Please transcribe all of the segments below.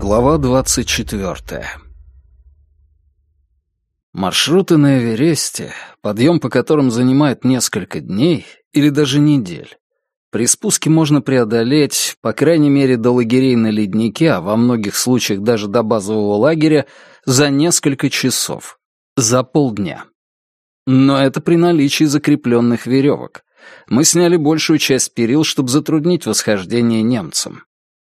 Глава двадцать четвертая. Маршруты на Эвересте, подъем по которым занимает несколько дней или даже недель. При спуске можно преодолеть, по крайней мере, до лагерей на леднике, а во многих случаях даже до базового лагеря, за несколько часов. За полдня. Но это при наличии закрепленных веревок. Мы сняли большую часть перил, чтобы затруднить восхождение немцам.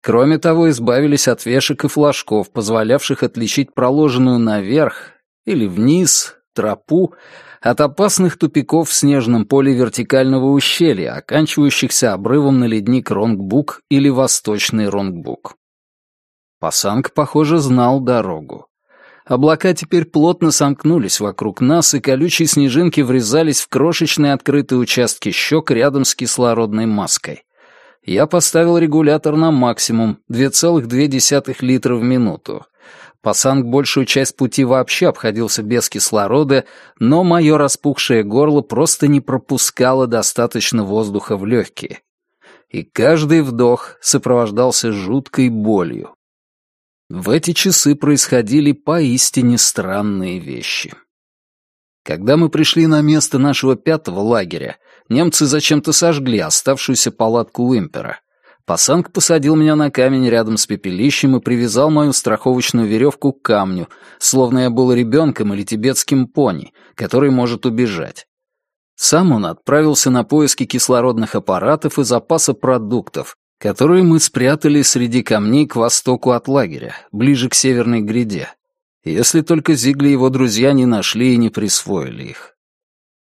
Кроме того, избавились от вешек и флажков, позволявших отличить проложенную наверх или вниз тропу от опасных тупиков в снежном поле вертикального ущелья, оканчивающихся обрывом на ледник Ронгбук или Восточный Ронгбук. Пасанг, похоже, знал дорогу. Облака теперь плотно сомкнулись вокруг нас, и колючие снежинки врезались в крошечные открытые участки щек рядом с кислородной маской я поставил регулятор на максимум 2,2 литра в минуту. Пасанг большую часть пути вообще обходился без кислорода, но мое распухшее горло просто не пропускало достаточно воздуха в легкие. И каждый вдох сопровождался жуткой болью. В эти часы происходили поистине странные вещи. Когда мы пришли на место нашего пятого лагеря, немцы зачем-то сожгли оставшуюся палатку Уимпера. Пасанг посадил меня на камень рядом с пепелищем и привязал мою страховочную веревку к камню, словно я был ребенком или тибетским пони, который может убежать. Сам он отправился на поиски кислородных аппаратов и запаса продуктов, которые мы спрятали среди камней к востоку от лагеря, ближе к северной гряде. Если только Зигли и его друзья не нашли и не присвоили их.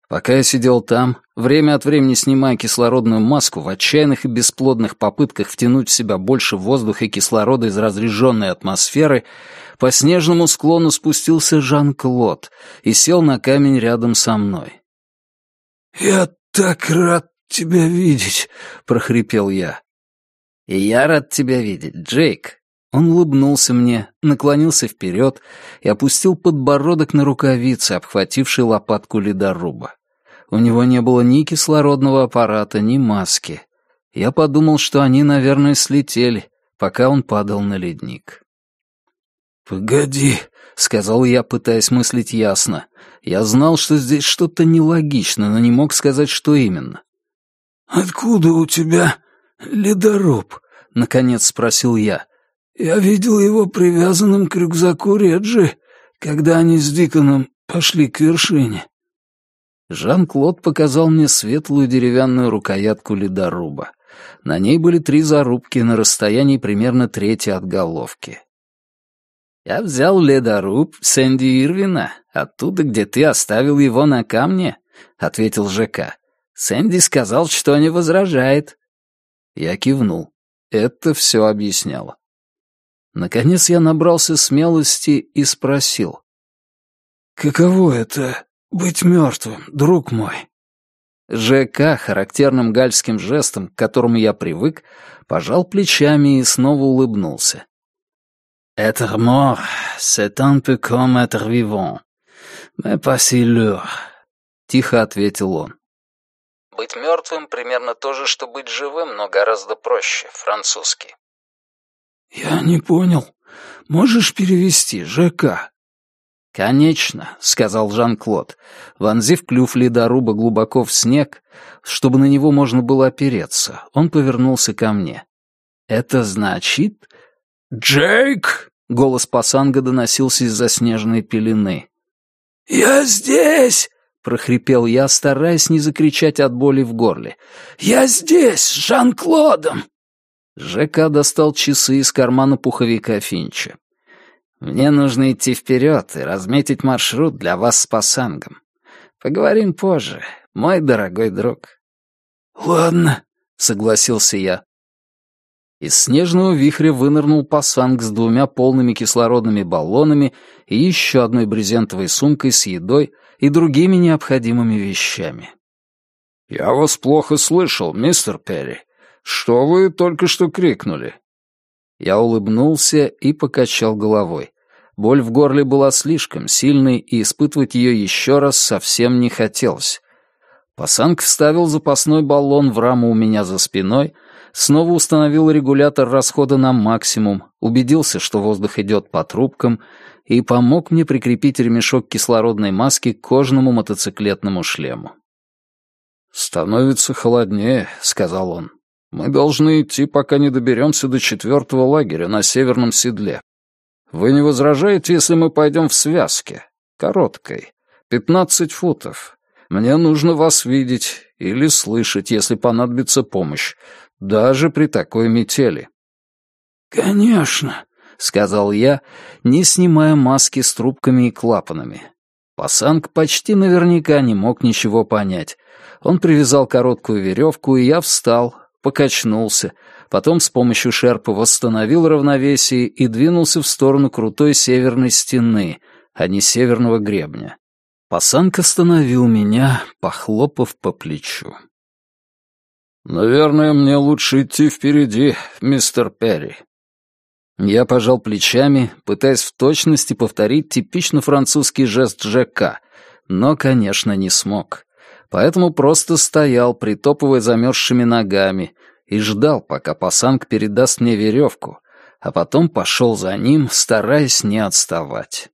Пока я сидел там, время от времени снимая кислородную маску в отчаянных и бесплодных попытках втянуть в себя больше воздуха и кислорода из разреженной атмосферы, по снежному склону спустился Жан-Клод и сел на камень рядом со мной. «Я так рад тебя видеть», — прохрипел я. «И я рад тебя видеть, Джейк», он улыбнулся мне, наклонился вперед и опустил подбородок на рукавицы, обхвативший лопатку ледоруба. У него не было ни кислородного аппарата, ни маски. Я подумал, что они, наверное, слетели, пока он падал на ледник. «Погоди», — сказал я, пытаясь мыслить ясно. Я знал, что здесь что-то нелогично, но не мог сказать, что именно. «Откуда у тебя ледоруб?» — наконец спросил я. Я видел его привязанным к рюкзаку Реджи, когда они с Диконом пошли к вершине. Жан-Клод показал мне светлую деревянную рукоятку ледоруба. На ней были три зарубки на расстоянии примерно трети от головки. «Я взял ледоруб Сэнди Ирвина, оттуда, где ты оставил его на камне», — ответил ЖК. «Сэнди сказал, что не возражает». Я кивнул. Это все объясняло. Наконец я набрался смелости и спросил. «Каково это — быть мертвым, друг мой?» ЖК характерным гальским жестом, к которому я привык, пожал плечами и снова улыбнулся. «Être mort, c'est un peu comme être vivant, mais pas si lourd», — тихо ответил он. «Быть мертвым примерно то же, что быть живым, но гораздо проще, французский». «Я не понял. Можешь перевести, ЖК?» «Конечно», — сказал Жан-Клод, вонзив клюв ледоруба глубоко в снег, чтобы на него можно было опереться. Он повернулся ко мне. «Это значит...» «Джейк!» — голос Пасанга доносился из-за снежной пелены. «Я здесь!» — прохрипел я, стараясь не закричать от боли в горле. «Я здесь, с Жан-Клодом!» ЖК достал часы из кармана пуховика Финча. «Мне нужно идти вперед и разметить маршрут для вас с Пасангом. Поговорим позже, мой дорогой друг». «Ладно», — согласился я. Из снежного вихря вынырнул пасанг с двумя полными кислородными баллонами и еще одной брезентовой сумкой с едой и другими необходимыми вещами. «Я вас плохо слышал, мистер Перри», «Что вы только что крикнули?» Я улыбнулся и покачал головой. Боль в горле была слишком сильной, и испытывать ее еще раз совсем не хотелось. Пасанг вставил запасной баллон в раму у меня за спиной, снова установил регулятор расхода на максимум, убедился, что воздух идет по трубкам, и помог мне прикрепить ремешок кислородной маски к кожаному мотоциклетному шлему. «Становится холоднее», — сказал он. «Мы должны идти, пока не доберемся до четвертого лагеря на северном седле. Вы не возражаете, если мы пойдем в связке? Короткой. Пятнадцать футов. Мне нужно вас видеть или слышать, если понадобится помощь, даже при такой метели». «Конечно», — сказал я, не снимая маски с трубками и клапанами. Пасанг почти наверняка не мог ничего понять, он привязал короткую веревку, и я встал, покачнулся, потом с помощью шерпа восстановил равновесие и двинулся в сторону крутой северной стены, а не северного гребня. Пасанг остановил меня, похлопав по плечу. «Наверное, мне лучше идти впереди, мистер Перри». Я пожал плечами, пытаясь в точности повторить типично французский жест ЖК, но, конечно, не смог поэтому просто стоял, притопывая замерзшими ногами, и ждал, пока пасанг передаст мне веревку, а потом пошел за ним, стараясь не отставать.